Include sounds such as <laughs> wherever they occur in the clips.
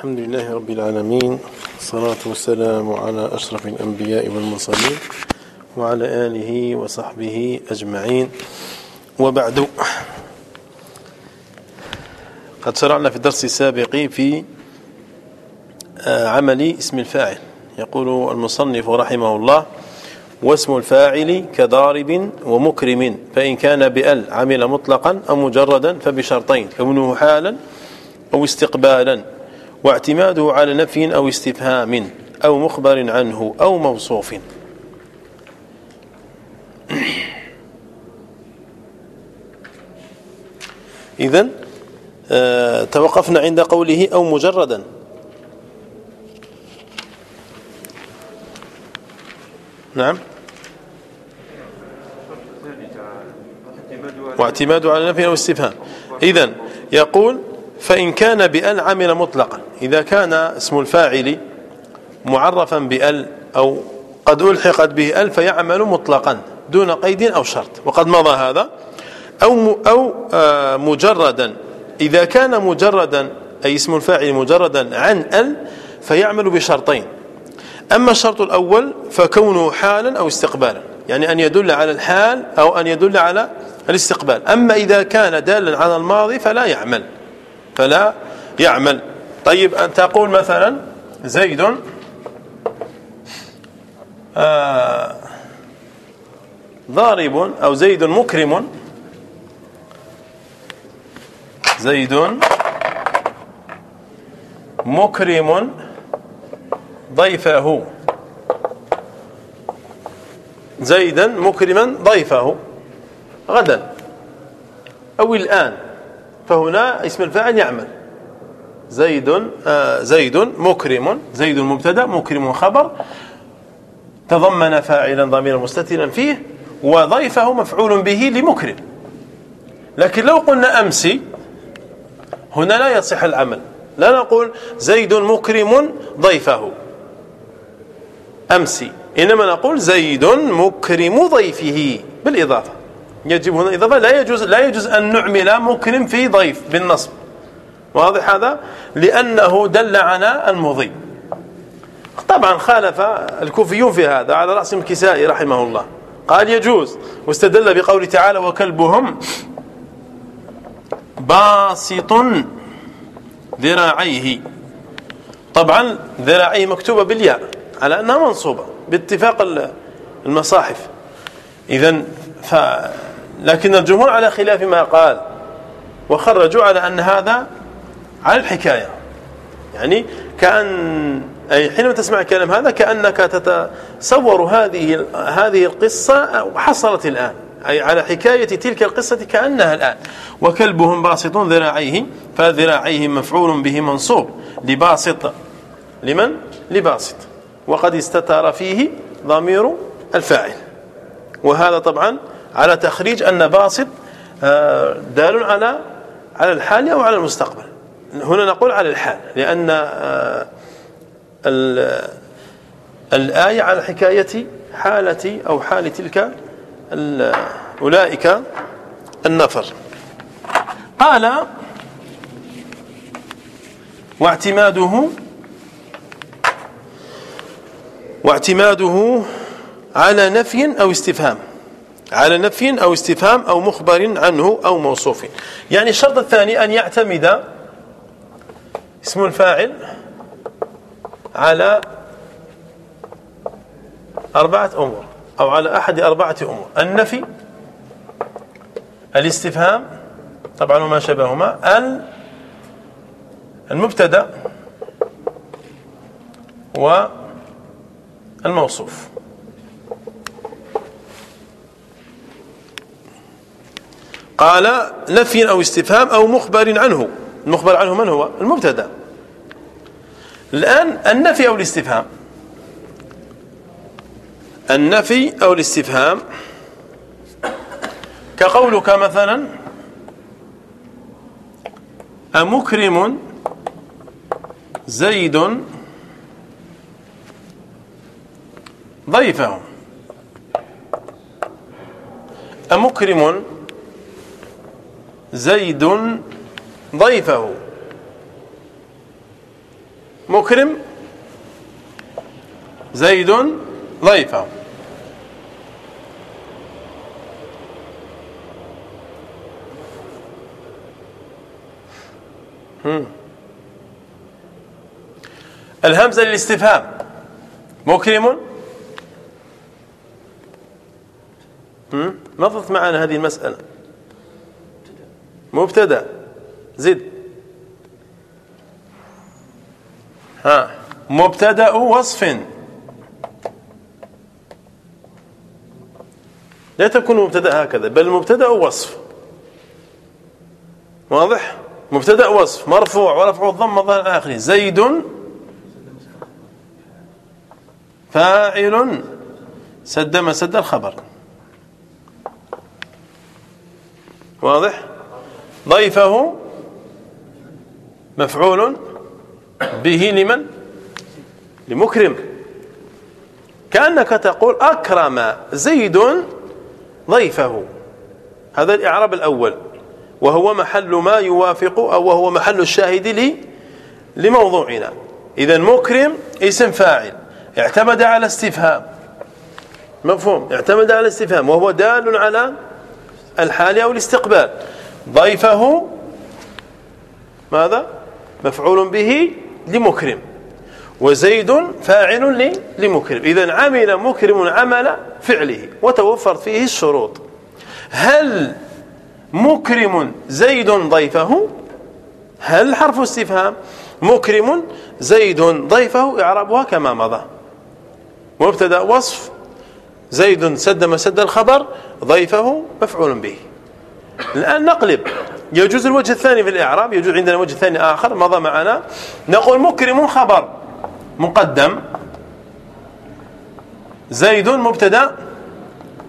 الحمد لله رب العالمين الصلاة والسلام على أشرف الأنبياء والمرسلين وعلى آله وصحبه أجمعين. وبعد قد شرعنا في الدرس السابق في آه، عمل اسم الفاعل. يقول المصنف رحمه الله واسم الفاعل كضارب ومكرم فإن كان بأل عمل مطلقا أو مجردا فبشرطين كونه حالا أو استقبالا. واعتماده على نفي أو استفهام أو مخبر عنه أو موصوف. إذا آه، توقفنا عند قوله أو مجردا. نعم. واعتماد على نفي أو استفهام. إذا يقول فإن كان بأل عمل مطلقا. إذا كان اسم الفاعل معرفا بأل أو قد ألحقت به أل فيعمل مطلقا دون قيد أو شرط. وقد مضى هذا. أو, أو آه، مجردا. إذا كان مجردا أي اسم الفاعل مجردا عن أل فيعمل بشرطين. أما الشرط الأول فكونه حالا أو استقبالا. يعني أن يدل على الحال أو أن يدل على الاستقبال. أما إذا كان دالا على الماضي فلا يعمل. فلا يعمل. طيب أن تقول مثلا زيد آه ضارب أو زيد مكرم. زيد مكرم ضيفه. زيدا مكرما ضيفه. غدا. أو الآن. فهنا اسم الفاعل يعمل. زيد آه زيد مكرم. زيد مبتدا مكرم خبر. تضمن فاعلا ضميرا مستترا فيه وضيفه مفعول به لمكرم. لكن لو قلنا أمسي هنا لا يصح العمل. لا نقول زيد مكرم ضيفه. أمسي. إنما نقول زيد مكرم ضيفه بالإضافة. يجب هنا إضافة لا يجوز لا يجوز أن نعمل مكرم في ضيف بالنصب. واضح هذا؟ لأنه دل على المضي. طبعا خالف الكوفيون في هذا على رأس الكسائي رحمه الله. قال يجوز واستدل بقول تعالى وكلبهم باسط ذراعيه. طبعا ذراعيه مكتوبة بالياء على أنها منصوبة باتفاق المصاحف. إذا ف لكن الجمهور على خلاف ما قال وخرجوا على أن هذا على الحكاية. يعني كأن أي حينما تسمع الكلام هذا كأنك تتصور هذه هذه القصة حصلت الآن. أي على حكاية تلك القصة كأنها الآن. وكلبهم باسط ذراعيه فذراعيه مفعول به منصوب. لباسط. لمن؟ لباسط. وقد استتر فيه ضمير الفاعل. وهذا طبعا على تخريج أن باسط آه، دال على على الحال أو على المستقبل. هنا نقول على الحال لأن آه، الآية على حكاية حالة أو حال تلك أولئك النفر. قال واعتماده واعتماده على نفي أو استفهام. على نفي أو استفهام أو مخبر عنه أو موصوف. يعني الشرط الثاني أن يعتمد اسم الفاعل على أربعة أمور أو على أحد أربعة أمور. النفي الاستفهام طبعا وما شبههما المبتدأ والموصوف قال نفي أو استفهام أو مخبر عنه. المخبر عنه من هو؟ المبتدأ. الآن النفي أو الاستفهام. النفي أو الاستفهام. كقولك مثلا أمكرم زيد ضيفه. أمكرم زيد ضيفه. مكرم زيد ضيفه. الهمزة للاستفهام. مكرم. مضت معنا هذه المسألة. مبتدا زد. ها مبتدا وصف. لا تكون مبتدا هكذا بل مبتدا وصف. واضح؟ مبتدا وصف مرفوع ورفع الضم ظاهر اخره زيد. فاعل. سد ما سد الخبر. واضح؟ ضيفه مفعول به لمن؟ لمكرم. كأنك تقول أكرم زيد ضيفه. هذا الإعراب الأول. وهو محل ما يوافق أو وهو محل الشاهد لي لموضوعنا. إذا مكرم اسم فاعل. اعتمد على استفهام. مفهوم. اعتمد على استفهام. وهو دال على الحال أو الاستقبال. ضيفه ماذا؟ مفعول به لمكرم. وزيد فاعل لمكرم. إذا عمل مكرم عمل فعله وتوفر فيه الشروط. هل مكرم زيد ضيفه؟ هل حرف استفهام؟ مكرم زيد ضيفه إعرابها كما مضى. مبتدا وصف. زيد سد مسد الخبر ضيفه مفعول به. الآن نقلب. يجوز الوجه الثاني في الإعراب يجوز عندنا وجه ثاني آخر مضى معنا. نقول مكرم خبر. مقدم. زيد مبتدا.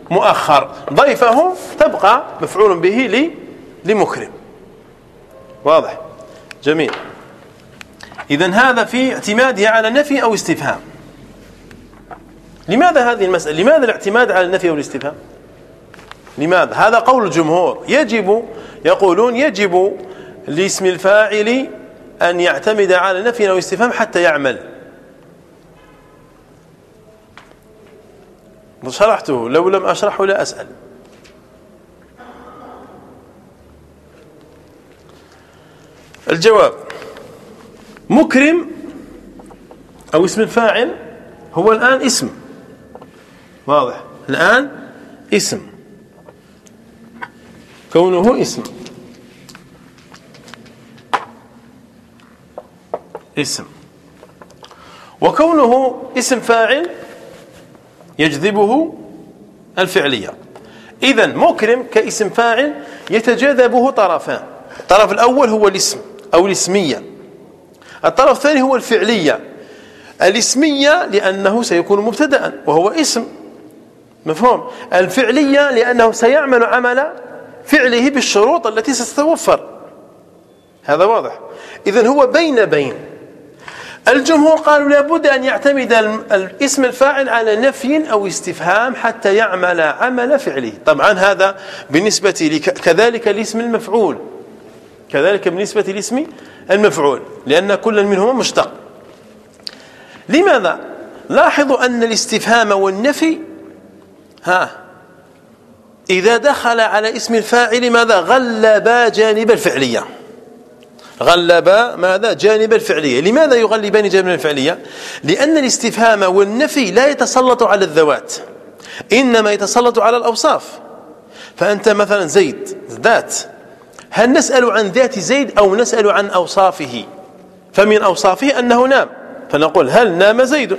مؤخر. ضيفه تبقى مفعول به لمكرم. واضح. جميل. إذا هذا في اعتماده على نفي أو استفهام. لماذا هذه المسألة؟ لماذا الاعتماد على النفي أو الاستفهام؟ لماذا؟ هذا قول الجمهور. يجب يقولون يجب لاسم الفاعل أن يعتمد على نفي أو استفهام حتى يعمل. شرحته. لو لم أشرحه لا أسأل. الجواب. مكرم أو اسم الفاعل هو الآن اسم. واضح. الآن اسم. كونه اسم. اسم. وكونه اسم فاعل يجذبه الفعلية. إذا مكرم كاسم فاعل يتجاذبه طرفان. الطرف الأول هو الاسم أو الاسمية. الطرف الثاني هو الفعلية. الاسمية لأنه سيكون مبتدأ وهو اسم. مفهوم؟ الفعلية لأنه سيعمل عمل فعله بالشروط التي ستتوفر. هذا واضح. إذن هو بين بين. الجمهور قالوا لابد أن يعتمد الاسم الفاعل على نفي أو استفهام حتى يعمل عمل فعله. طبعا هذا بالنسبة كذلك الاسم المفعول. كذلك بالنسبة لاسم المفعول لأن كل منهما مشتق. لماذا؟ لاحظوا أن الاستفهام والنفي ها إذا دخل على اسم الفاعل ماذا؟ غلبا جانب الفعلية. غلبا ماذا؟ جانب الفعلية. لماذا يغلبان جانب الفعلية؟ لأن الاستفهام والنفي لا يتسلط على الذوات إنما يتسلط على الأوصاف. فأنت مثلا زيد ذات هل نسأل عن ذات زيد أو نسأل عن أوصافه؟ فمن أوصافه أنه نام. فنقول هل نام زيد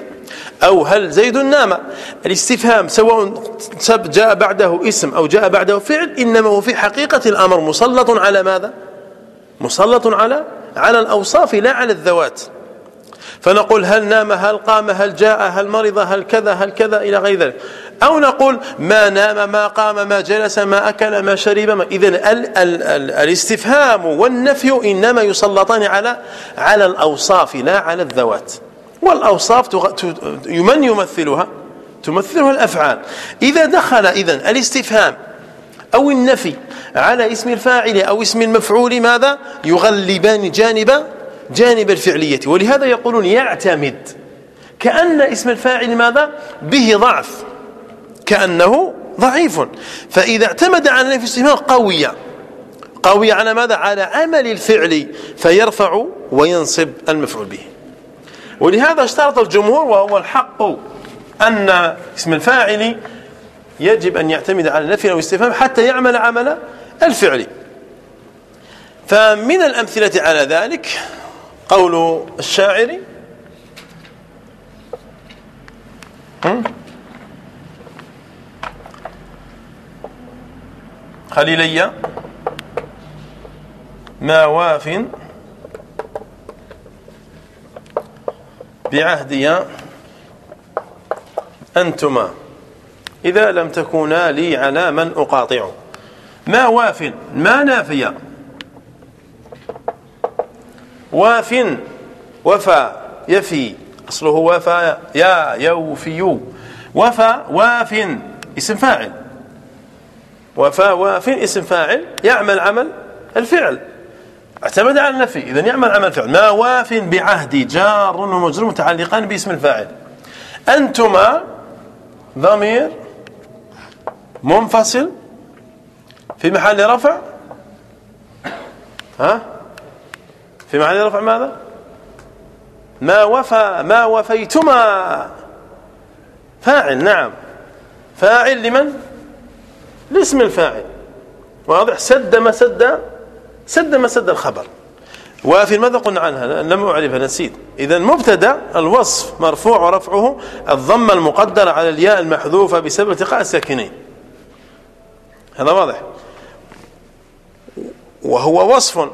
أو هل زيد نام؟ الاستفهام سواء جاء بعده اسم أو جاء بعده فعل إنما هو في حقيقة الأمر مسلط على ماذا؟ مسلط على على الأوصاف لا على الذوات. فنقول هل نام هل قام هل جاء هل مرض هل كذا هل كذا إلى غير ذلك. أو نقول ما نام ما قام ما جلس ما أكل ما شرب ما إذا ال ال ال الاستفهام والنفي إنما يسلطان على على الأوصاف لا على الذوات. والأوصاف من يمثلها؟ تمثلها الأفعال. إذا دخل إذن الاستفهام أو النفي على اسم الفاعل أو اسم المفعول ماذا؟ يغلبان جانب جانب الفعلية. ولهذا يقولون يعتمد. كأن اسم الفاعل ماذا؟ به ضعف. كأنه ضعيف. فإذا اعتمد على نفي الاستفهام قوي. قوي على ماذا؟ على عمل الفعل. فيرفع وينصب المفعول به. ولهذا اشترط الجمهور وهو الحق أن اسم الفاعل يجب أن يعتمد على نفي أو استفهام حتى يعمل عمل الفعل. فمن الأمثلة على ذلك قول الشاعر. خليلي ما واف. بعهدي أنتما. إذا لم تكونا لي على من أقاطع. ما واف. ما نافية. واف وفى يفي أصله وفى يا يوفي وفى واف اسم فاعل. وفى واف اسم فاعل يعمل عمل الفعل. اعتمد على النفي اذا يعمل عمل فعل ما واف بعهدي جار ومجرور متعلقان باسم الفاعل. أنتما ضمير منفصل في محل رفع. ها؟ في محل رفع ماذا؟ ما وفى ما وفيتما. فاعل نعم. فاعل لمن؟ لاسم الفاعل. واضح؟ سد ما سد سد ما سد الخبر. وفي ماذا قلنا عنها لم أعرفها نسيت. إذا مبتدا الوصف مرفوع ورفعه الضمة المقدرة على الياء المحذوفة بسبب التقاء الساكنين. هذا واضح؟ وهو وصف.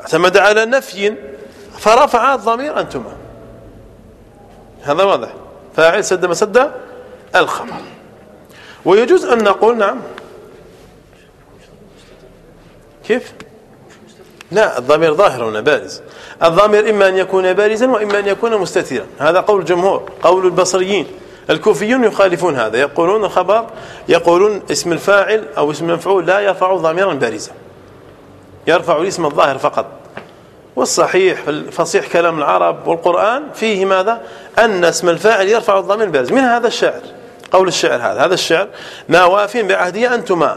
اعتمد على نفي فرفع الضمير أنتما هذا واضح. فاعل سد ما سد الخبر. ويجوز أن نقول نعم. كيف؟ لا الضمير ظاهر هنا بارز. الضمير إما أن يكون بارزا وإما أن يكون مستترا هذا قول الجمهور قول البصريين. الكوفيون يخالفون هذا. يقولون الخبر يقولون اسم الفاعل أو اسم المفعول لا يرفع ضميرا بارزا. يرفع الاسم الظاهر فقط. والصحيح فصيح كلام العرب والقرآن فيه ماذا؟ أن اسم الفاعل يرفع الضمير البارز من هذا الشعر؟ قول الشعر هذا. هذا الشعر ما وافين بعهدي أنتما.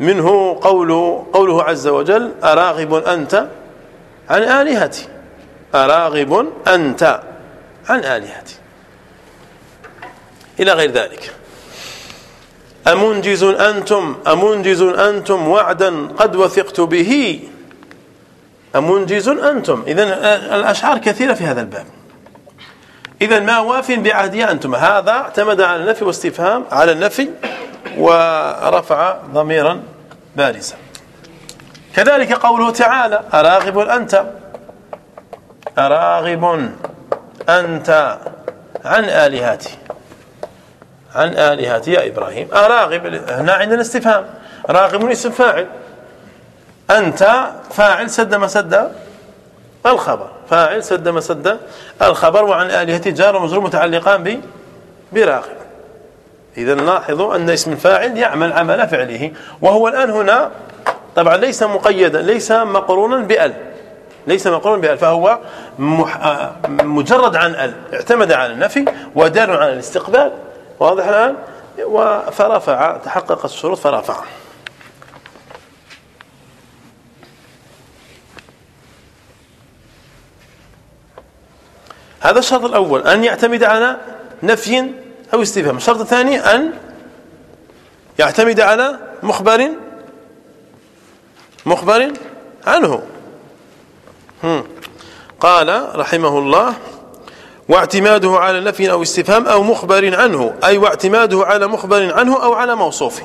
منه قول قوله عز وجل أراغب أنت عن آلهتي. أراغب أنت عن آلهتي. إلى غير ذلك. أمنجز أنتم أمنجز أنتم وعدا قد وثقت به. أمنجز أنتم. إذن الأشعار كثيرة في هذا الباب. إذا ما واف بعهدي أنتم. هذا اعتمد على النفي واستفهام على النفي ورفع ضميرا بارزا. كذلك قوله تعالى أراغب أنت. أراغب أنت عن آلهتي عن آلهتي يا إبراهيم. أراغب هنا عندنا استفهام. راغب اسم فاعل. أنت فاعل سد ما سد الخبر. فاعل سد ما سد الخبر وعن آلهتي جار ومجرور متعلقان براغب. إذا لاحظوا أن اسم الفاعل يعمل عمل فعله. وهو الآن هنا. طبعا ليس مقيدا ليس مقرونا بأل. ليس مقرونا بأل فهو آه، مجرد عن أل. اعتمد على النفي ودار على الاستقبال. واضح الآن؟ فرفع تحقق الشروط فرفع هذا الشرط الأول أن يعتمد على نفي أو استفهام. الشرط الثاني أن يعتمد على مخبر مخبر عنه. قال رحمه الله واعتماده على نفي أو استفهام أو مخبر عنه أي واعتماده على مخبر عنه أو على موصوف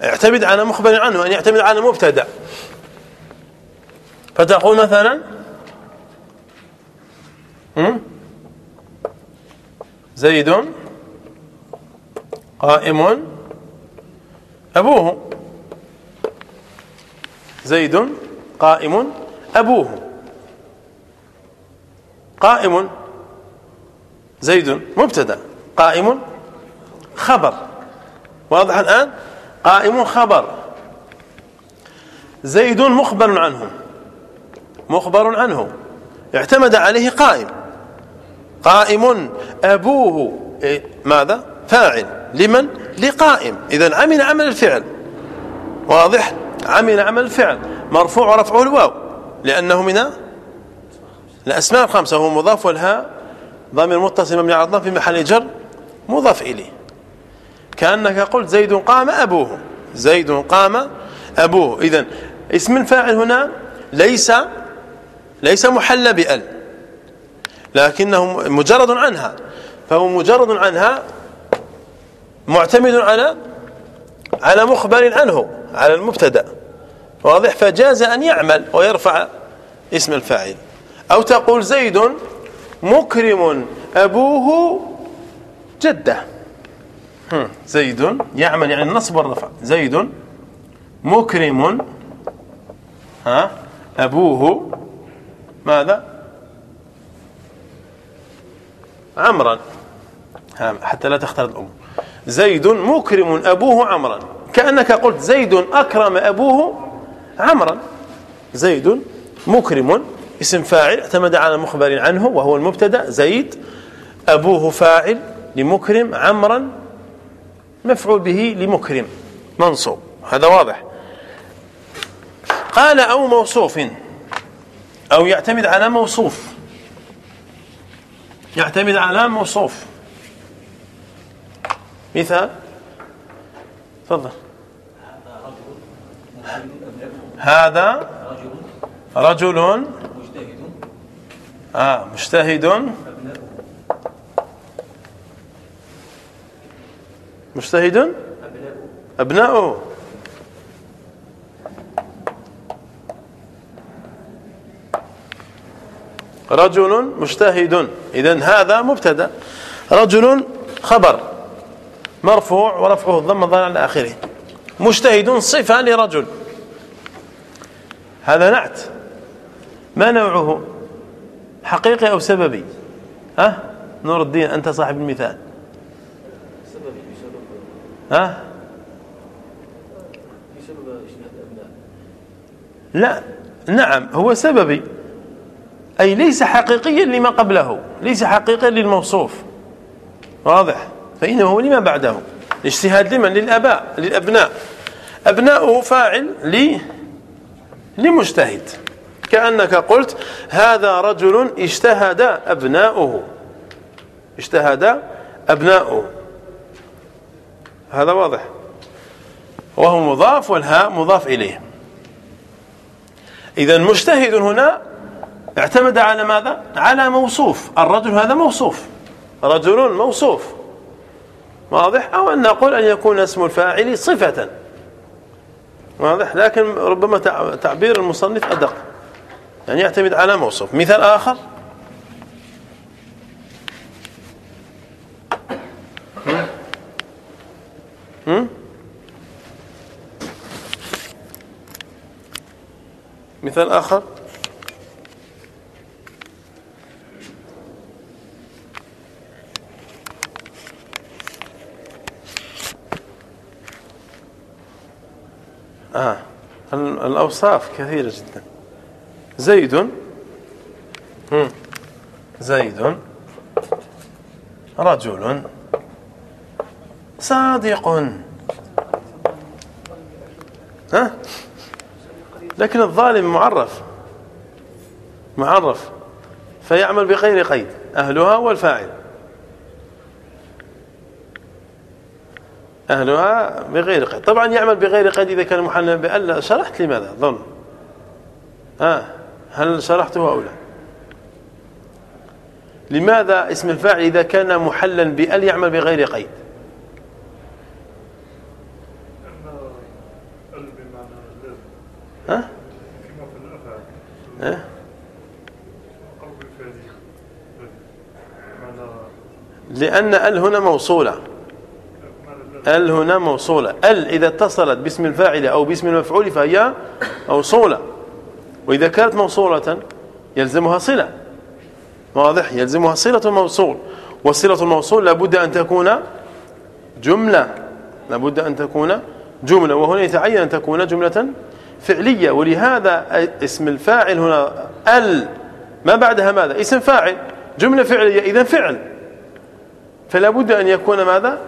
يعتمد على مخبر عنه أن يعتمد على مبتدأ. فتقول مثلا زيد قائم أبوه. زيد قائم أبوه. قائم زيد مبتدا قائم خبر. واضح الآن؟ قائم خبر. زيد مخبر عنه. مخبر عنه. اعتمد عليه قائم. قائم أبوه. إيه ماذا؟ فاعل. لمن؟ لقائم. إذا عمل عمل الفعل. واضح؟ عمل عمل الفعل. مرفوع ورفعه الواو. لأنه من الأسماء الخمسة. هو مضاف والهاء ضمير متصل مبني على الضم في محل جر مضاف إليه. كأنك قلت زيد قام أبوه. زيد قام أبوه. إذا اسم الفاعل هنا ليس ليس محل بأل لكنه مجرد عنها. فهو مجرد عنها معتمد على على مخبر عنه على المبتدأ. واضح؟ فجاز أن يعمل ويرفع اسم الفاعل. أو تقول زيد مكرم أبوه جدة. زيد يعمل يعني النصب والرفع. زيد مكرم ها أبوه ماذا؟ عمرا. حتى لا تختلط الأمور زيد مكرم أبوه عمرا. كأنك قلت زيد أكرم أبوه عمرا. زيد مكرم اسم فاعل اعتمد على مخبر عنه وهو المبتدا زيد. أبوه فاعل لمكرم عمرا مفعول به لمكرم منصوب. هذا واضح. قال أو موصوف أو يعتمد على موصوف. يعتمد على موصوف. مثال؟ تفضل. هذا رجل. آه مجتهد. مجتهد؟ أبناؤه. رجل مجتهد. إذا هذا مبتدأ. رجل خبر. مرفوع ورفعه الضم ظل على آخره. مجتهد صفة لرجل. هذا نعت. ما نوعه؟ حقيقي أو سببي؟ ها؟ نور الدين أنت صاحب المثال ها؟ لا نعم هو سببي. أي ليس حقيقيا لما قبله ليس حقيقيا للموصوف. واضح؟ فإنه لما بعده. الاجتهاد لمن؟ للأباء للأبناء. أبناؤه فاعل لي لمجتهد. كأنك قلت هذا رجل اجتهد أبناؤه. اجتهد أبناؤه. هذا واضح. وهو مضاف والهاء مضاف إليه. إذا مجتهد هنا اعتمد على ماذا؟ على موصوف. الرجل هذا موصوف. رجل موصوف. واضح؟ أو أن نقول أن يكون اسم الفاعل صفة. واضح؟ لكن ربما تعبير المصنف أدق. يعني يعتمد على موصوف. مثال آخر. مثال آخر. آه. الأوصاف كثيرة جدا. زيد. زيد. رجل صادق. ها؟ لكن الظالم معرف. معرف. فيعمل بغير قيد. أهلها والفاعل. أهلها بغير قيد. طبعا يعمل بغير قيد إذا كان محلا بألا شرحت لماذا؟ ظن. آه هل شرحته أو لا لماذا اسم الفاعل إذا كان محلا بأل يعمل بغير قيد ها؟ ها؟ لأن أل هنا موصولة أل هنا موصولة أل إذا اتصلت باسم الفاعل أو باسم المفعول فهي موصولة وإذا كانت موصولة يلزمها صلة. واضح؟ يلزمها صلة الموصول وصلة الموصول لابد أن تكون جملة. لابد أن تكون جملة. وهنا يتعين أن تكون جملة فعلية. ولهذا اسم الفاعل هنا ال. ما بعدها ماذا؟ اسم فاعل. جملة فعلية إذا فعل. فلا بد أن يكون ماذا؟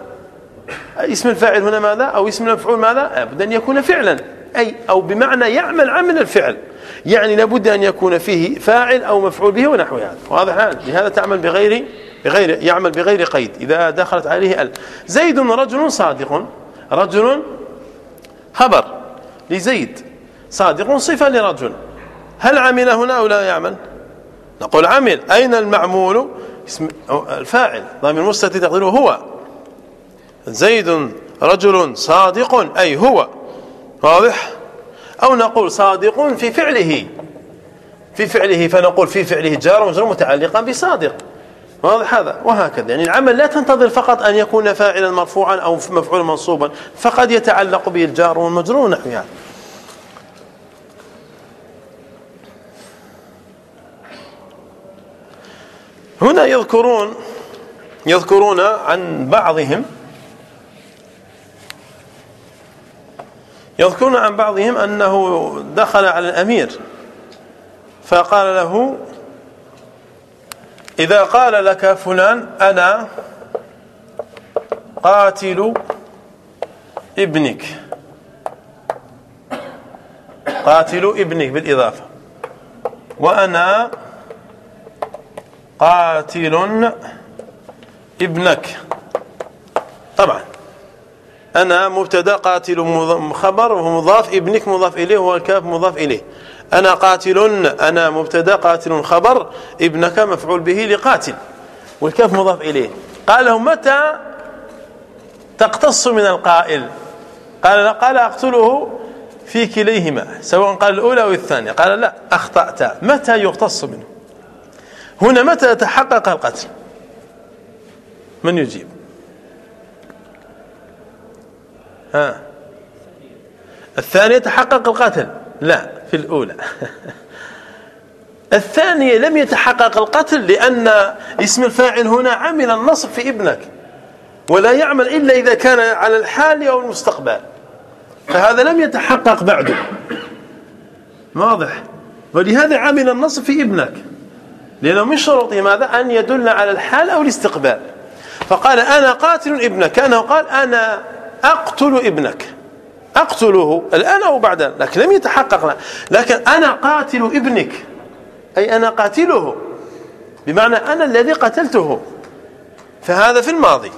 اسم الفاعل هنا ماذا؟ أو اسم المفعول ماذا؟ لابد أن يكون فعلا. أي أو بمعنى يعمل عمل الفعل. يعني لابد أن يكون فيه فاعل أو مفعول به ونحو هذا. واضح الآن؟ لهذا تعمل بغير بغير يعمل بغير قيد. إذا دخلت عليه ال. زيد رجل صادق. رجل خبر لزيد. صادق صفة لرجل. هل عمل هنا أو لا يعمل؟ نقول عمل. أين المعمول؟ اسم الفاعل. ضمير مستتر تقديره هو. زيد رجل صادق أي هو. واضح؟ أو نقول صادق في فعله. في فعله فنقول في فعله جار ومجرور متعلقا بصادق. واضح هذا؟ وهكذا. يعني العمل لا تنتظر فقط أن يكون فاعلا مرفوعا أو مفعولا منصوبا فقد يتعلق به الجار والمجرور نحو يعني هنا يذكرون يذكرون عن بعضهم يذكرون عن بعضهم أنه دخل على الأمير فقال له إذا قال لك فلان أنا قاتل ابنك. قاتل ابنك بالإضافة. وأنا قاتل ابنك. طبعا. أنا مبتدا قاتل خبر وهو مضاف إبنك مضاف إليه وهو الكاف مضاف إليه. أنا قاتل أنا مبتدا قاتل خبر إبنك مفعول به لقاتل. والكاف مضاف إليه. قال له متى تقتص من القائل؟ قال لا قال أقتله في كليهما سواء قال الأولى أو الثانية. قال لا أخطأت. متى يقتص منه؟ هنا متى يتحقق القتل؟ من يجيب؟ ها. الثانية تحقق القتل. لا في الأولى. <laughs> الثانية لم يتحقق القتل لأن اسم الفاعل هنا عمل النصب في ابنك ولا يعمل إلا إذا كان على الحال أو المستقبل. فهذا لم يتحقق بعده. واضح؟ ولهذا عمل النصب في ابنك. لأنه من شروط ماذا؟ أن يدل على الحال أو الاستقبال. فقال أنا قاتل ابنك. كأنه قال أنا أقتل ابنك. أقتله الآن أو بعد لكن لم يتحقق. لكن أنا قاتل ابنك. أي أنا قاتله. بمعنى أنا الذي قتلته. فهذا في الماضي.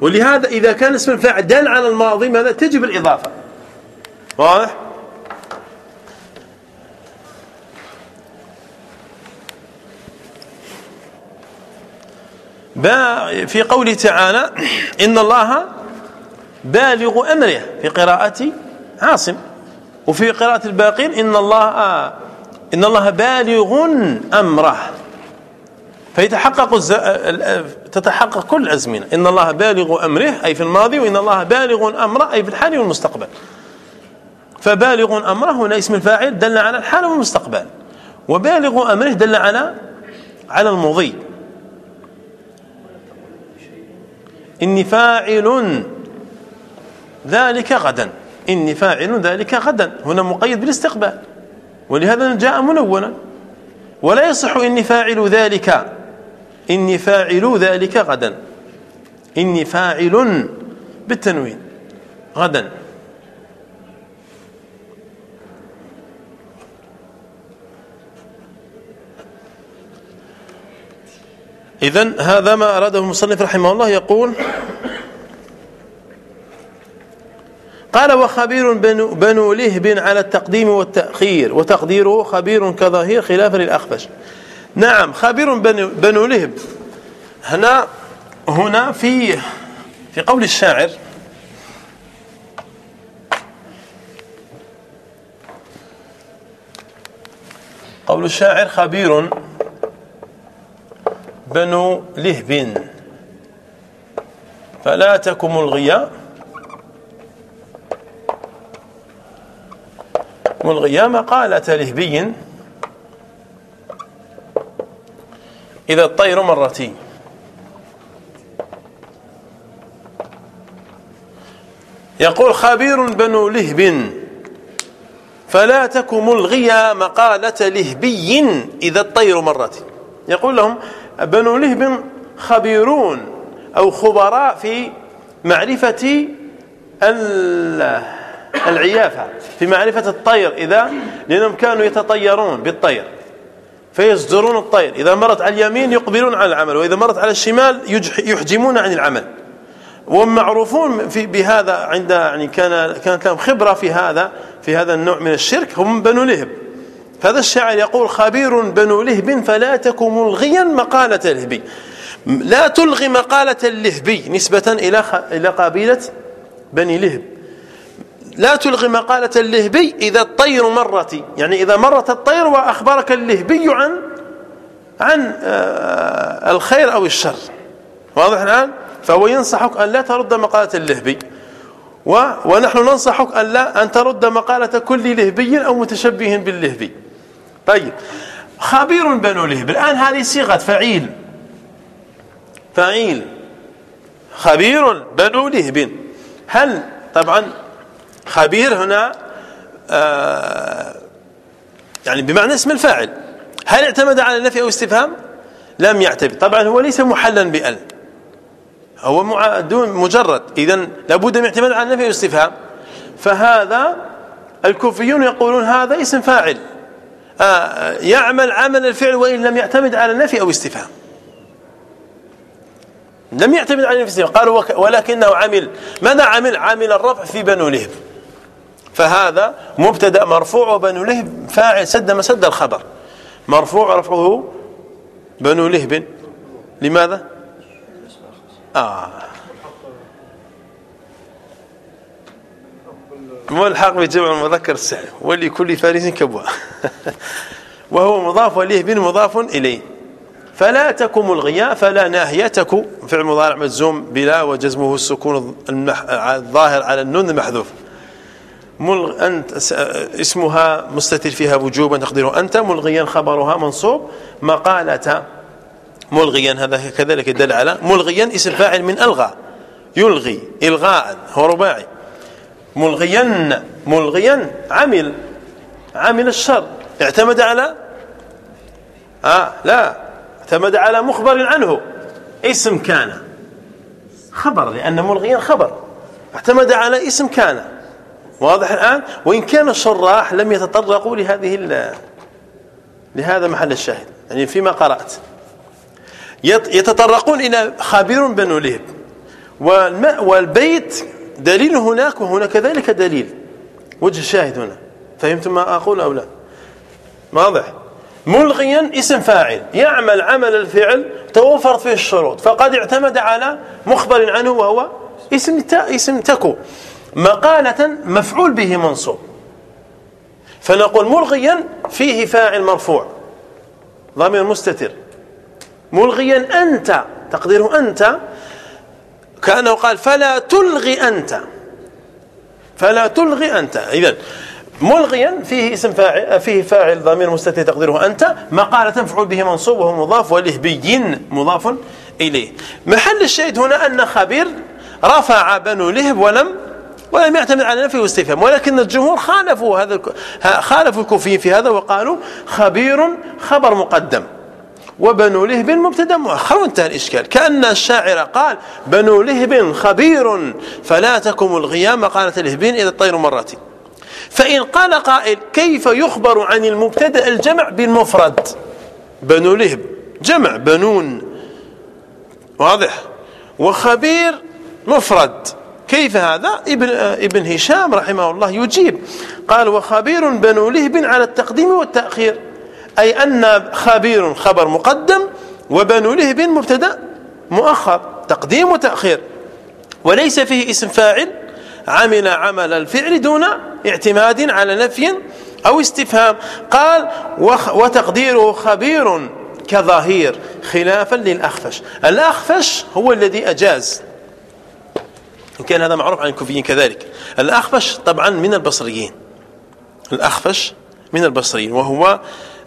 ولهذا إذا كان اسم الفاعل دال على الماضي ماذا؟ تجب الإضافة. واضح؟ في قوله تعالى إن الله بالغ أمره في قراءة عاصم. وفي قراءة الباقين إن الله آه إن الله بالغ أمره. فيتحقق تتحقق كل الأزمنة إن الله بالغ أمره أي في الماضي وإن الله بالغ أمره أي في الحال والمستقبل. فبالغ أمره هنا اسم الفاعل دل على الحال والمستقبل. وبالغ أمره دل على على المضي. إني فاعل ذلك غدا. إني فاعل ذلك غدا. هنا مقيد بالاستقبال. ولهذا جاء منونا ولا يصح إني فاعل ذلك. إني فاعل ذلك غدا. إني فاعل بالتنوين. غدا. إذن هذا ما أراده المصنف رحمه الله. يقول قال وخبير بنو, لهب على التقديم والتأخير وتقديره خبير كظهير خلافا للأخفش. نعم خبير بنو, لهب. هنا هنا في في قول الشاعر قول الشاعر خبير بنو لهب. فلا تكم الغياء. ملغية مقالة لهبي إذا الطير مرتي. يقول خبير بنو لهب. فلا تك ملغيا مقالة لهبي إذا الطير مرت. يقول لهم بنو لهب خبيرون أو خبراء في معرفة العيافة في معرفة الطير إذا؟ لأنهم كانوا يتطيرون بالطير فيصدرون الطير. إذا مرت على اليمين يقبلون على العمل وإذا مرت على الشمال يحجمون عن العمل. وهم معروفون في بهذا عند يعني كان كانت لهم خبرة في هذا في هذا النوع من الشرك هم بنو لهب. هذا الشاعر يقول خبير بنو لهب فلا تك ملغيا مقالة الهبي لا تلغي مقالة اللهبي نسبة إلى إلى قبيلة بني لهب. لا تلغي مقالة اللهبي إذا الطير مرت. يعني إذا مرت الطير وأخبرك اللهبي عن عن آه، الخير أو الشر. واضح الآن؟ فهو ينصحك أن لا ترد مقالة اللهبي. ونحن ننصحك أن لا أن ترد مقالة كل لهبي أو متشبه باللهبي. طيب. خبير بنو لهب. الآن هذه صيغة فعيل. فعيل. خبير بنو لهب. هل طبعا خبير هنا آه يعني بمعنى اسم الفاعل. هل اعتمد على النفي أو استفهام؟ لم يعتمد. طبعا هو ليس محلا بأل هو مجرد. إذا لابد من اعتماد على النفي والاستفهام فهذا الكوفيون يقولون هذا اسم فاعل. آه يعمل عمل الفعل وإن لم يعتمد على النفي أو استفهام. لم يعتمد على النفي قالوا ولكنه عمل. ماذا عمل؟ عمل الرفع في بنو لهب فهذا مبتدا مرفوع وبنو لهب فاعل سد مسد الخبر. مرفوع رفعه بنو لهب. لماذا؟ آه. ملحق بجمع المذكر السالم ولكل فارس كبوة. <laughs> وهو مضاف وليه بن مضاف إليه. فلا تكم الغياء فلا ناهية تكو. فعل مضارع مجزوم بلا وجزمه السكون الظاهر على النون المحذوف. ملغ أنت اسمها مستتر فيها وجوبا تقديره أنت ملغيا خبرها منصوب مقالة ملغيا هذا كذلك يدل على ملغيا اسم فاعل من ألغى يلغي إلغاء هو رباعي. ملغيا ملغيا عمل عمل الشر. اعتمد على آه لا اعتمد على مخبر عنه. اسم كان خبر لأن ملغيا خبر. اعتمد على اسم كان. واضح الآن؟ وإن كان الشراح لم يتطرقوا لهذه لهذا محل الشاهد. يعني فيما قرأت. يتطرقون إلى خبير بنو لهب. والبيت دليل هناك وهنا كذلك دليل. وجه الشاهد هنا. فهمتم ما أقول أو لا؟ واضح. ملغيا اسم فاعل. يعمل عمل الفعل توفرت فيه الشروط. فقد اعتمد على مخبر عنه وهو اسم اسم تكو. مقالة مفعول به منصوب. فنقول ملغيا فيه فاعل مرفوع. ضمير مستتر. ملغيا أنت تقديره أنت كأنه قال فلا تلغي أنت. فلا تلغي أنت. إذا ملغيا فيه اسم فاعل فيه فاعل ضمير مستتر تقديره أنت. مقالة مفعول به منصوب وهو مضاف ولهبي مضاف إليه. محل الشاهد هنا أن خبير رفع بنو لهب ولم ولم يعتمد على نفي واستفهام ولكن الجمهور خالفوا هذا خالفوا الكوفيين في هذا وقالوا خبير خبر مقدم. وبنو لهب مبتدأ مؤخر وانتهى الإشكال. كأن الشاعر قال بنو لهب خبير فلا تكم الغيام قالت لهبين إذا الطير مرتي فإن قال قائل كيف يخبر عن المبتدأ الجمع بالمفرد؟ بنو لهب. جمع بنون. واضح. وخبير مفرد. كيف هذا؟ ابن, ابن هشام رحمه الله يجيب. قال وخبير بنو لهب على التقديم والتأخير. أي أن خبير خبر مقدم وبنو لهب مبتدا مؤخر تقديم وتأخير. وليس فيه اسم فاعل عمل عمل الفعل دون اعتماد على نفي أو استفهام. قال وتقديره خبير كظهير خلافا للأخفش. الأخفش هو الذي أجاز. إن كان هذا معروف عن الكوفيين كذلك. الأخفش طبعا من البصريين. الأخفش من البصريين وهو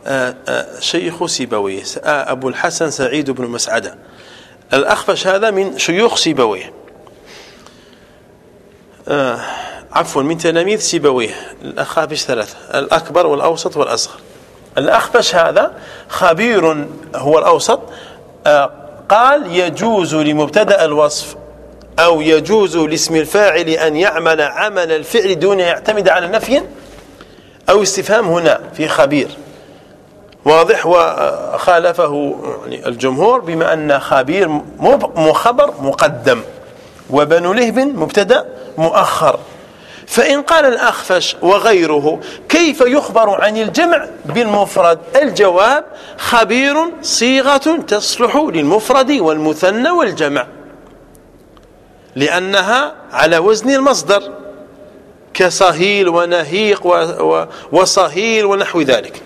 آه، آه، شيخ سيبويه آه، أبو الحسن سعيد بن مسعدة. الأخفش هذا من شيوخ سيبويه عفوا من تلاميذ سيبويه الأخافش ثلاثة الأكبر والأوسط والأصغر. الأخفش هذا خبير هو الأوسط قال يجوز لمبتدأ الوصف أو يجوز لاسم الفاعل أن يعمل عمل الفعل دون يعتمد على نفي أو استفهام هنا في خبير. واضح وخالفه يعني الجمهور بما أن خبير مخبر مقدم وبنو لهب مبتدأ مؤخر. فإن قال الأخفش وغيره كيف يخبر عن الجمع بالمفرد؟ الجواب خبير صيغة تصلح للمفرد والمثنى والجمع. لأنها على وزن المصدر كصهيل ونهيق وصهيل ونحو ذلك.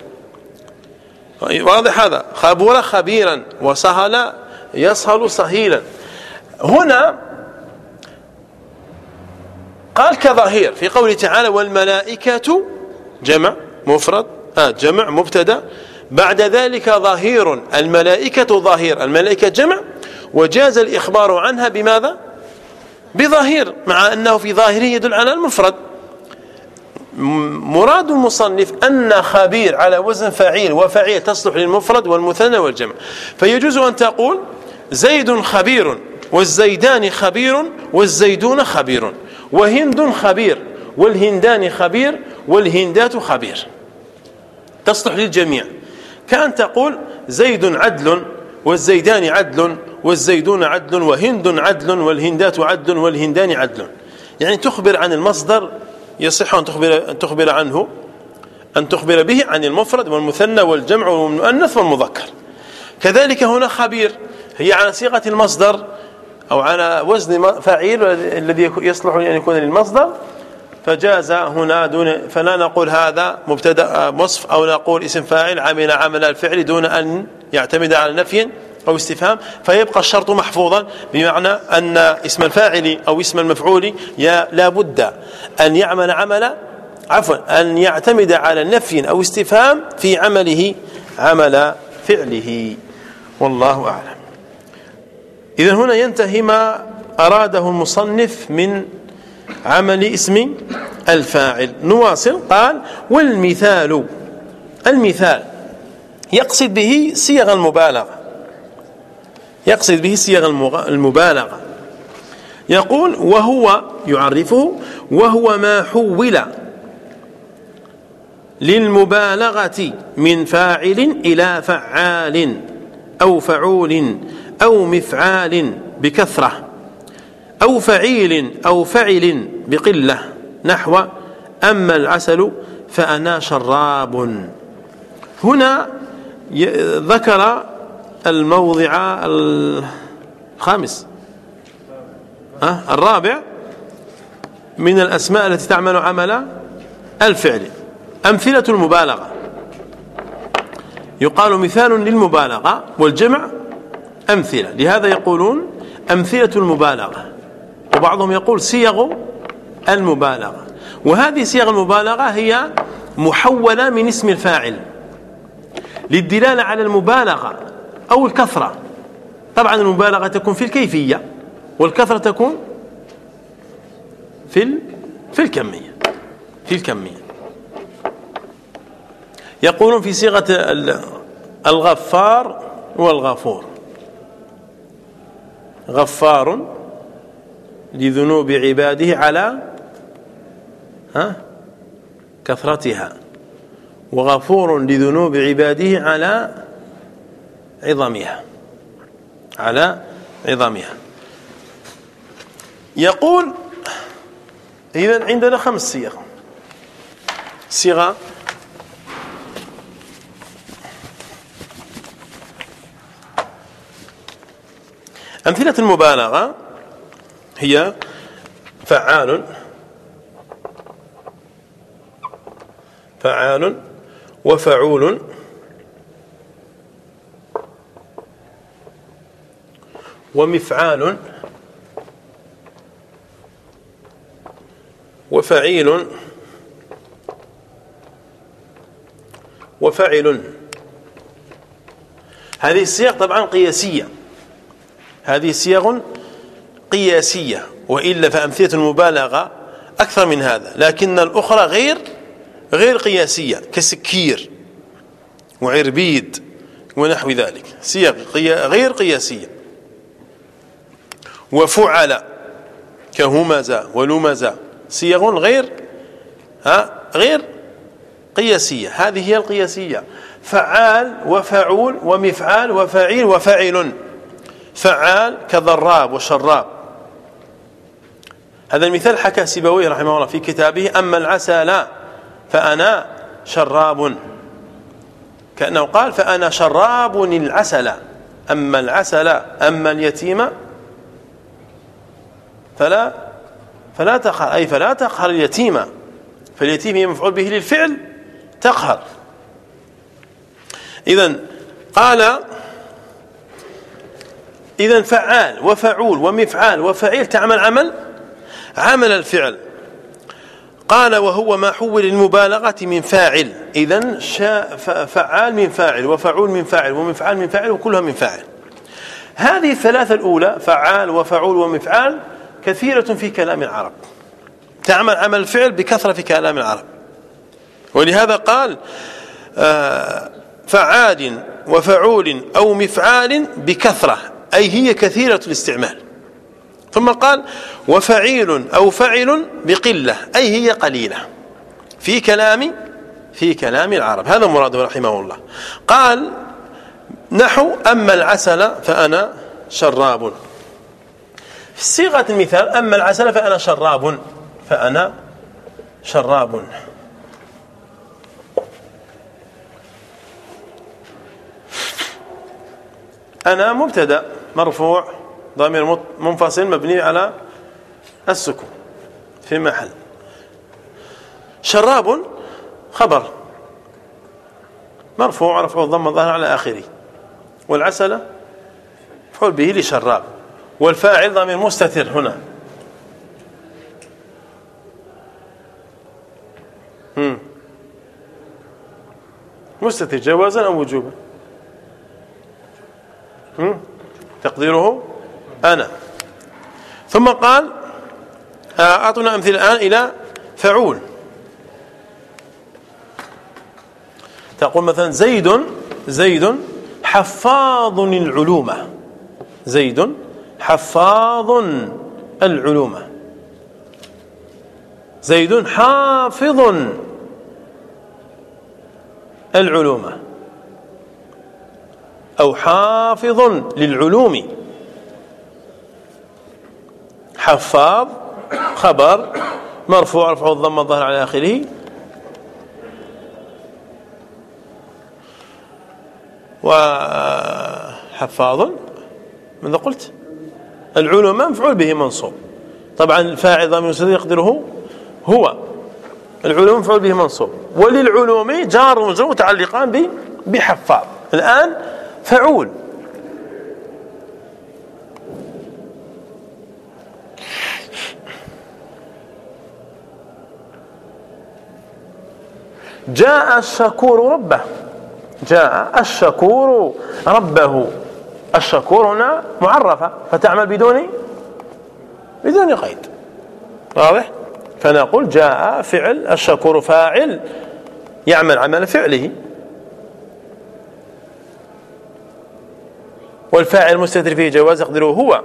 واضح هذا؟ خبر خبيرا وسهل يسهل صهيلا. هنا قال كظهير في قوله تعالى والملائكة جمع مفرد آه جمع مبتدأ. بعد ذلك ظهير الملائكة ظهير الملائكة جمع وجاز الإخبار عنها بماذا؟ بظهير مع أنه في ظاهره يدل على المفرد. مراد المصنف أن خبير على وزن فعيل وفعيل تصلح للمفرد والمثنى والجمع. فيجوز أن تقول زيد خبير والزيدان خبير والزيدون خبير وهند خبير والهندان خبير والهندات خبير. تصلح للجميع. كأن تقول زيد عدل والزيدان عدل والزيدون عدل وهند عدل والهندات عدل والهندان عدل. يعني تخبر عن المصدر يصح أن تخبر, أن تخبر عنه أن تخبر به عن المفرد والمثنى والجمع والمؤنث والمذكر. كذلك هنا خبير هي على صيغة المصدر أو على وزن فعيل الذي يصلح أن يكون للمصدر فجاز هنا دون فلا نقول هذا مبتدا وصف أو نقول اسم فاعل عمل عمل الفعل دون أن يعتمد على نفي أو استفهام فيبقى الشرط محفوظا بمعنى أن اسم الفاعل أو اسم المفعول لا بد أن يعمل عمل عفوا أن يعتمد على نفي أو استفهام في عمله عمل فعله. والله أعلم. إذا هنا ينتهي ما أراده المصنف من عمل اسم الفاعل. نواصل. قال والمثال المثال. يقصد به صيغ المبالغة. يقصد به صيغ المبالغة. يقول وهو يعرفه وهو ما حول للمبالغة من فاعل إلى فعال أو فعول أو مفعال بكثرة. أو فعيل أو فعل بقلة نحو أما العسل فأنا شراب. هنا ذكر الموضع الخامس. الرابع. من الأسماء التي تعمل عمل الفعل. أمثلة المبالغة. يقال مثال للمبالغة والجمع أمثلة. لهذا يقولون أمثلة المبالغة. وبعضهم يقول صيغ المبالغة. وهذه صيغ المبالغة هي محولة من اسم الفاعل للدلالة على المبالغة أو الكثرة. طبعا المبالغة تكون في الكيفية والكثرة تكون في في الكمية. في الكمية. يقولون في صيغة الغفار والغفور. غفار لذنوب عباده على ها؟ كثرتها. وغفور لذنوب عباده على عظمها. على عظمها. يقول إذا عندنا خمس صيغ. صيغة. أمثلة المبالغة. هي فعال فعال وفعول. ومفعال وفعيل وفعل. هذه الصيغ طبعا قياسية. هذه صيغ قياسية وإلا فأمثلة المبالغة أكثر من هذا. لكن الأخرى غير غير قياسية كسكير وعربيد ونحو ذلك. سياق غير قياسية. وفعل كهمز ولمز صيغ غير ها غير قياسية. هذه هي القياسية. فعال وفعول ومفعال وفعيل وفعل فعال كضراب وشراب. هذا المثال حكى سيبويه رحمه الله في كتابه أما العسل فأنا شراب. كأنه قال فأنا شراب العسل أما العسل أما اليتيم فلا فلا تقهر أي فلا تقهر اليتيم فاليتيم مفعول به للفعل تقهر. إذا قال إذا فعال وفعول ومفعال وفعيل تعمل عمل عمل الفعل. قال وهو ما حول المبالغة من فاعل. إذا فعال من فاعل وفعول من فاعل ومفعال من فاعل وكلها من فاعل. هذه الثلاثة الأولى فعال وفعول ومفعال كثيرة في كلام العرب. تعمل عمل الفعل بكثرة في كلام العرب. ولهذا قال آه، فعال وفعول أو مفعال بكثرة أي هي كثيرة الاستعمال. ثم قال وفعيل أو فعل بقلة أي هي قليلة. في كلام في كلام العرب. هذا مراده رحمه الله. قال نحو أما العسل فأنا شراب. في صيغة المثال أما العسل فأنا شراب. فأنا شراب. أنا مبتدأ مرفوع. ضمير منفصل مبني على السكون في محل. شراب خبر. مرفوع رفع الضم الظاهر على آخره. والعسل مفعول به لشراب. والفاعل ضمير مستتر هنا. مستتر جوازا أو وجوبا؟ تقديره أنا. ثم قال آه، أعطنا أمثلة الآن إلى فعول. تقول مثلا زيد زيد حفاظ العلوم زيد حفاظ العلوم زيد حافظ العلوم أو حافظ للعلوم. حفاظ خبر مرفوع رفع الضم الظهر على آخره. وحفاظ ماذا قلت؟ العلوم مفعول به منصوب. طبعا الفاعل ضمير مستتر يقدره هو. العلوم مفعول به منصوب. وللعلوم جار ومجرور متعلقان بحفاظ. الآن فعول. جاء الشكور ربه. جاء الشكور ربه. الشكور هنا معرفة. فتعمل بدون بدون قيد. واضح؟ فنقول جاء فعل الشكور فاعل. يعمل عمل فعله. والفاعل المستتر فيه جواز يقدره هو.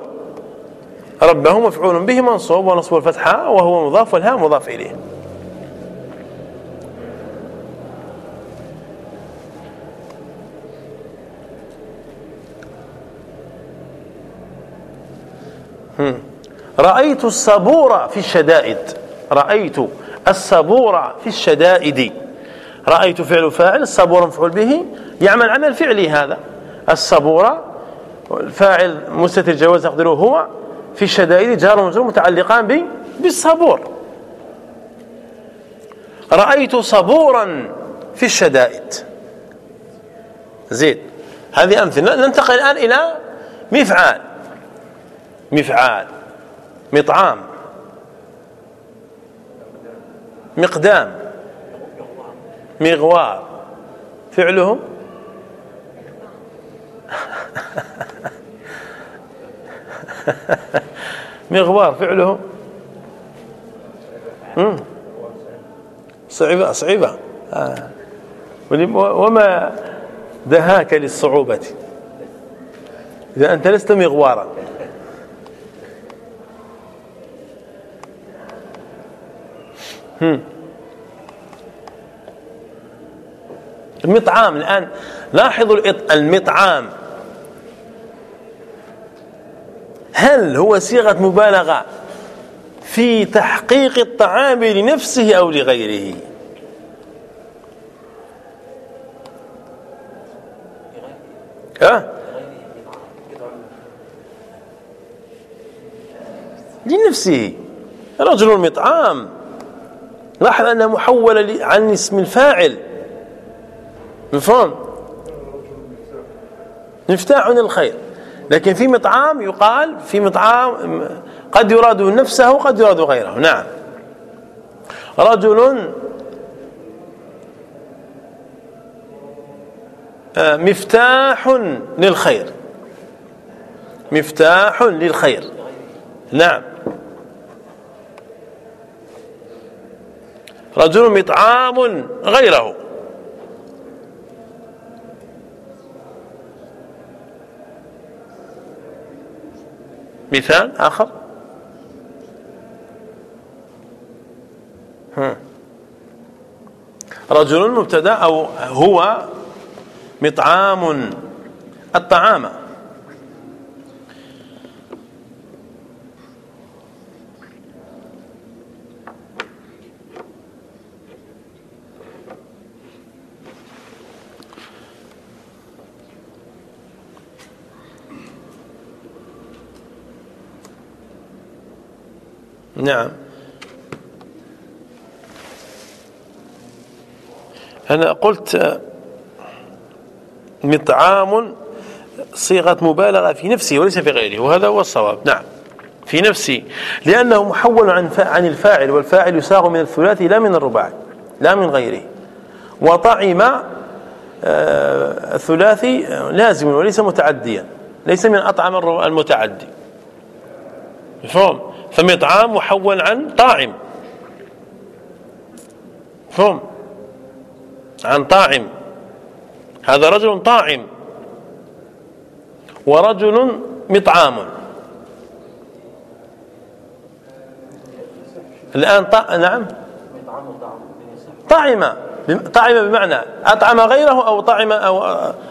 ربه مفعول به منصوب ونصب الفتحة وهو مضاف والهاء مضاف إليه. رأيت الصبور في الشدائد. رأيت الصبور في الشدائد. رأيت فعل فاعل الصبور مفعول به يعمل عمل فعلي هذا. الصبور الفاعل مستتر جواز تقديره هو في الشدائد جار ومجرور متعلقان بالصبور. رأيت صبورا في الشدائد. زيد هذه أمثلة. ننتقل الآن إلى مفعال مفعال مطعام. مقدام. مغوار. فعله <laughs> مغوار فعله صعبة صعبة. آه. وما دهاك للصعوبة؟ إذا أنت لست مغوارا. المطعام الآن. لاحظوا المطعام. هل هو صيغة مبالغة في تحقيق الطعام لنفسه أو لغيره؟ ها؟ لنفسه. رجل المطعام. لاحظ أنها محولة عن اسم الفاعل. مفهوم؟ مفتاح الخير. لكن في مطعام يقال في مطعام قد يراد نفسه وقد يراد غيره. نعم. رجل آه، مفتاح للخير. مفتاح للخير. نعم. رجل مطعام غيره. مثال آخر. رجل مبتدأ أو هو مطعام الطعام. نعم. أنا قلت مطعام صيغة مبالغة في نفسه وليس في غيره وهذا هو الصواب. نعم. في نفسي. لأنه محول عن عن الفاعل والفاعل يساغ من الثلاثي لا من الرباعي لا من غيره. وطعم آه، الثلاثي لازم وليس متعديا ليس من أطعم المتعدي. مفهوم؟ فمطعام محول عن طاعم. فهم؟ عن طاعم. هذا رجل طاعم. ورجل مطعام. الآن طع... نعم. طعم. طعم بمعنى أطعم غيره أو طعم أو,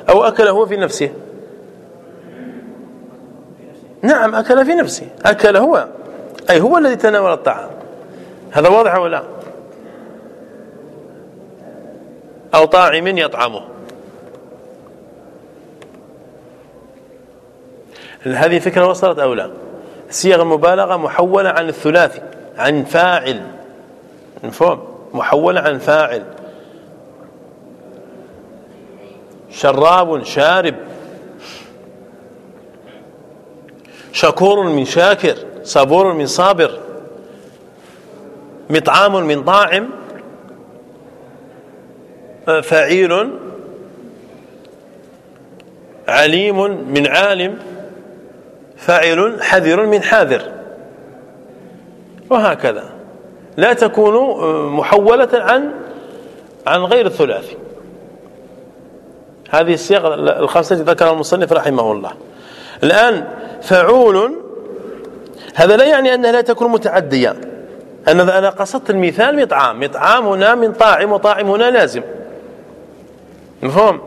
أو أكل هو في نفسه. نعم أكل في نفسه. أكل هو. أي هو الذي تناول الطعام. هذا واضح ولا أو طاعم يطعمه. هذه فكرة وصلت أو لا؟ صيغ المبالغة محولة عن الثلاثي عن فاعل. مفهوم؟ محولة عن فاعل. شراب شارب. شكور من شاكر. صبور من صابر مطعام من طاعم فعيل عليم من عالم فاعل حذر من حاذر. وهكذا. لا تكون محولة عن عن غير الثلاثي. هذه الصيغ الخاصة ذكرها المصنف رحمه الله. الآن فعول هذا لا يعني أنها لا تكون متعدية. أنا أنا قصدت المثال مطعام مطعام هنا من طاعم وطاعم هنا لازم. مفهوم؟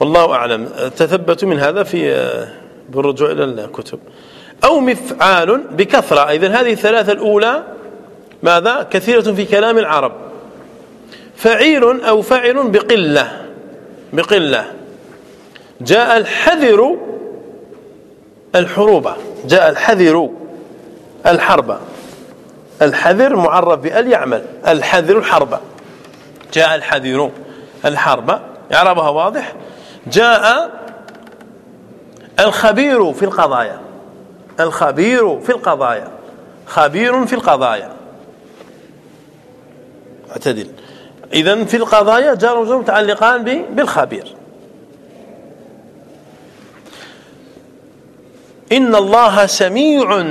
والله أعلم. تثبتوا من هذا في بالرجوع إلى الكتب. أو مفعال بكثرة. إذا هذه الثلاثة الأولى ماذا؟ كثيرة في كلام العرب. فعيل أو فاعل بقلة. بقلة. جاء الحذر الحروب. جاء الحذر الحرب. الحذر معرف بأل يعمل. الحذر الحرب. جاء الحذر الحرب. إعرابها واضح. جاء الخبير في القضايا. الخبير في القضايا. خبير في القضايا. اعتدل اذا في القضايا جار وجر متعلقان بالخبير. إن الله سميع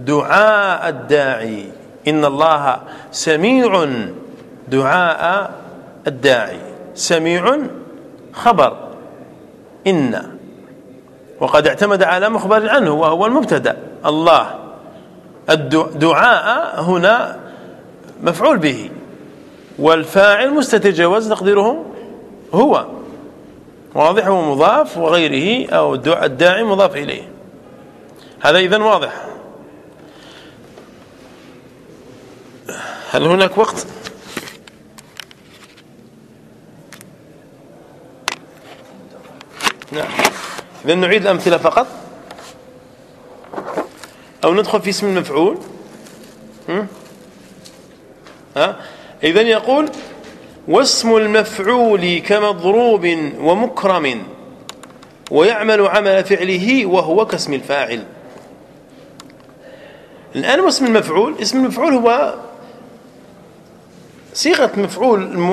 دعاء الداعي. إن الله سميع دعاء الداعي. سميع خبر. إن. وقد اعتمد على مخبر عنه وهو المبتدا. الله. الدعاء هنا مفعول به. والفاعل مستتر جواز تقديره هو. واضح هو مضاف وغيره أو الداعي مضاف إليه. هذا إذن واضح. هل هناك وقت؟ نعم. إذن نعيد الأمثلة فقط. أو ندخل في اسم المفعول. ها؟ إذن يقول واسم المفعول كمضروب ومكرم ويعمل عمل فعله وهو كاسم الفاعل. الآن واسم المفعول. اسم المفعول هو صيغة مفعول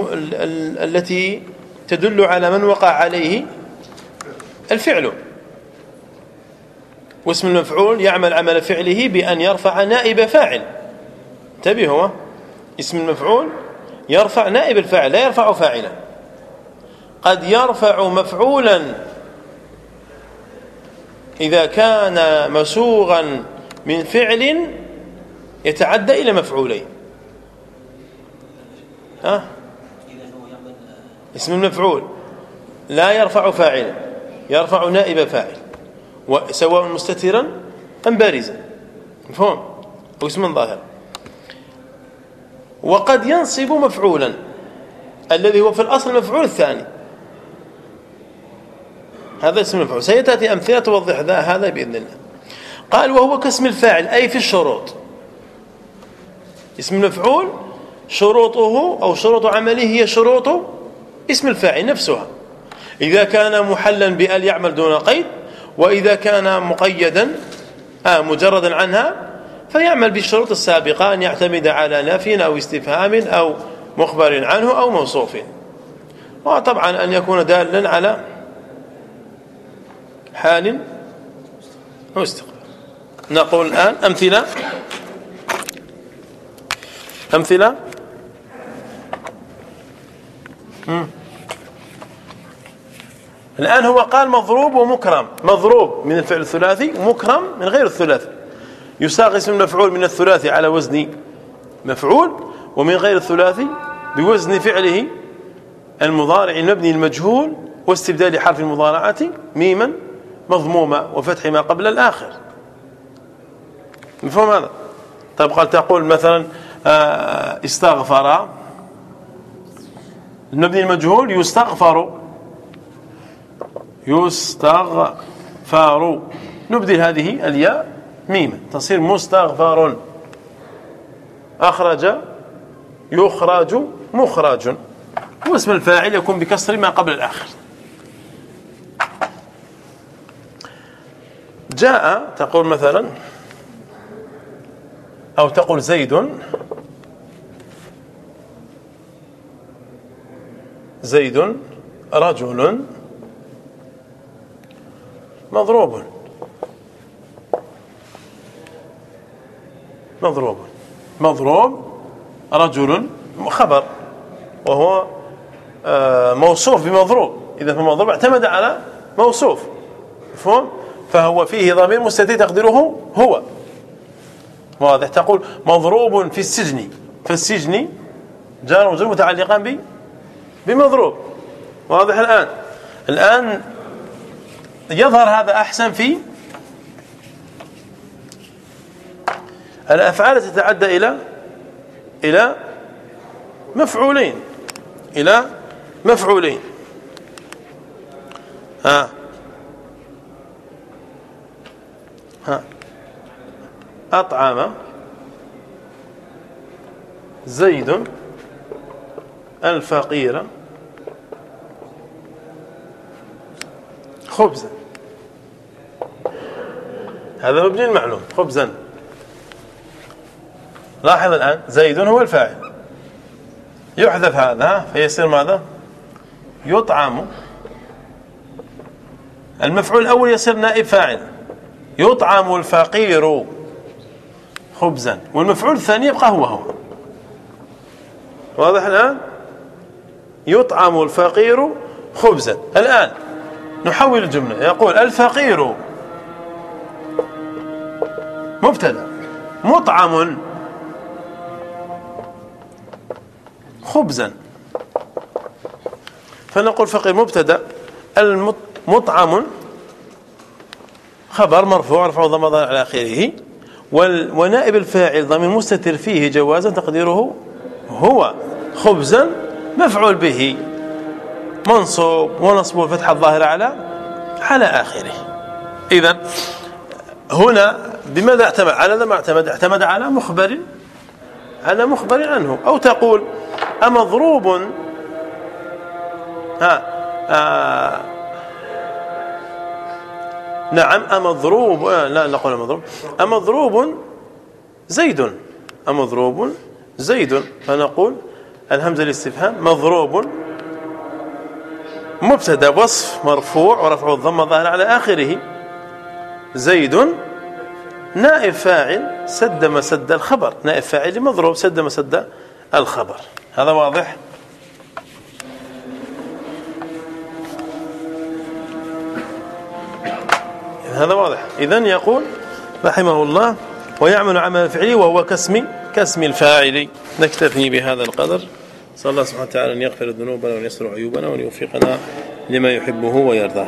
التي تدل على من وقع عليه الفعل. واسم المفعول يعمل عمل فعله بأن يرفع نائب فاعل. انتبهوا اسم المفعول يرفع نائب الفاعل لا يرفع فاعلا. قد يرفع مفعولا إذا كان مسوغا من فعل يتعدى إلى مفعولين. ها؟ اسم المفعول. لا يرفع فاعلا يرفع نائب فاعل. سواء مستترا أم بارزا. مفهوم؟ أو اسما ظاهرا وقد ينصب مفعولا الذي هو في الأصل المفعول الثاني. هذا اسم المفعول. سيتأتي أمثلة توضح هذا بإذن الله. قال وهو كاسم الفاعل أي في الشروط. اسم المفعول شروطه أو شروط عمله هي شروط اسم الفاعل نفسها. إذا كان محلا بأل يعمل دون قيد وإذا كان مقيدا آه مجردا عنها فيعمل بالشروط السابقة أن يعتمد على نفي أو استفهام أو مخبر عنه أو موصوف. وطبعا أن يكون دالا على حال أو استقبال نقول الآن أمثلة. أمثلة. الآن هو قال مضروب ومكرم. مضروب من الفعل الثلاثي ومكرم من غير الثلاثي. يساق اسم المفعول من الثلاثي على وزن مفعول ومن غير الثلاثي بوزن فعله المضارع المبني المجهول واستبدال حرف المضارعة ميما مضمومة وفتح ما قبل الآخر. مفهوم هذا؟ طيب قال تقول مثلا آه، استغفر. المبني المجهول يستغفر. يستغفر. نبدل هذه الياء ميما تصير مستغفر. أخرج يخرج مخرج. واسم الفاعل يكون بكسر ما قبل الآخر. جاء تقول مثلا أو تقول زيد. زيد رجل مضروب. مضروب. مضروب رجل خبر وهو آه، موصوف بمضروب. إذا فمضروب اعتمد على موصوف مفهوم؟ فهو فيه ضمير مستتر تقديره هو. واضح. تقول مضروب في السجن. فالسجن جار ومجرور متعلقان بمضروب. واضح الآن. الآن يظهر هذا أحسن في الأفعال تتعدى إلى إلى مفعولين. إلى مفعولين. ها. ها. أطعم زيد الفقير خبزا. هذا مبني المعلوم خبزا. لاحظ الآن زيد هو الفاعل. يحذف هذا فيصير ماذا؟ يطعم. المفعول الأول يصير نائب فاعل. يطعم الفقير. خبزا والمفعول الثاني يبقى هو هو واضح الآن؟ يطعم الفقير خبزا. الآن نحول الجملة. يقول الفقير مبتدأ مطعم خبزا. فنقول فقير مبتدأ المطعم خبر مرفوع رفع ضم على آخره. ونائب الفاعل ضمير مستتر فيه جوازا تقديره هو. خبزا مفعول به. منصوب ونصب الفتحه الظاهره على على آخره. اذا هنا بماذا اعتمد؟ على ما اعتمد؟ اعتمد على مخبر على مخبر عنه. أو تقول امضروب ها آه نعم أمضروب آه لا نقول أمضروب أمضروب زيد. أمضروب زيد. فنقول الهمزة الاستفهام مضروب. مبتدا وصف مرفوع ورفع الضمه ظاهر على آخره. زيد. نائب فاعل سد مسد الخبر. نائب فاعل مضروب سد مسد الخبر. هذا واضح؟ هذا واضح. اذا يقول رحمه الله ويعمل عمل فعلي وهو كاسم كاسم الفاعل. نكتفي بهذا القدر. صلى الله سبحانه وتعالى أن يغفر ذنوبنا وان يستر عيوبنا وان يوفقنا لما يحبه ويرضاه.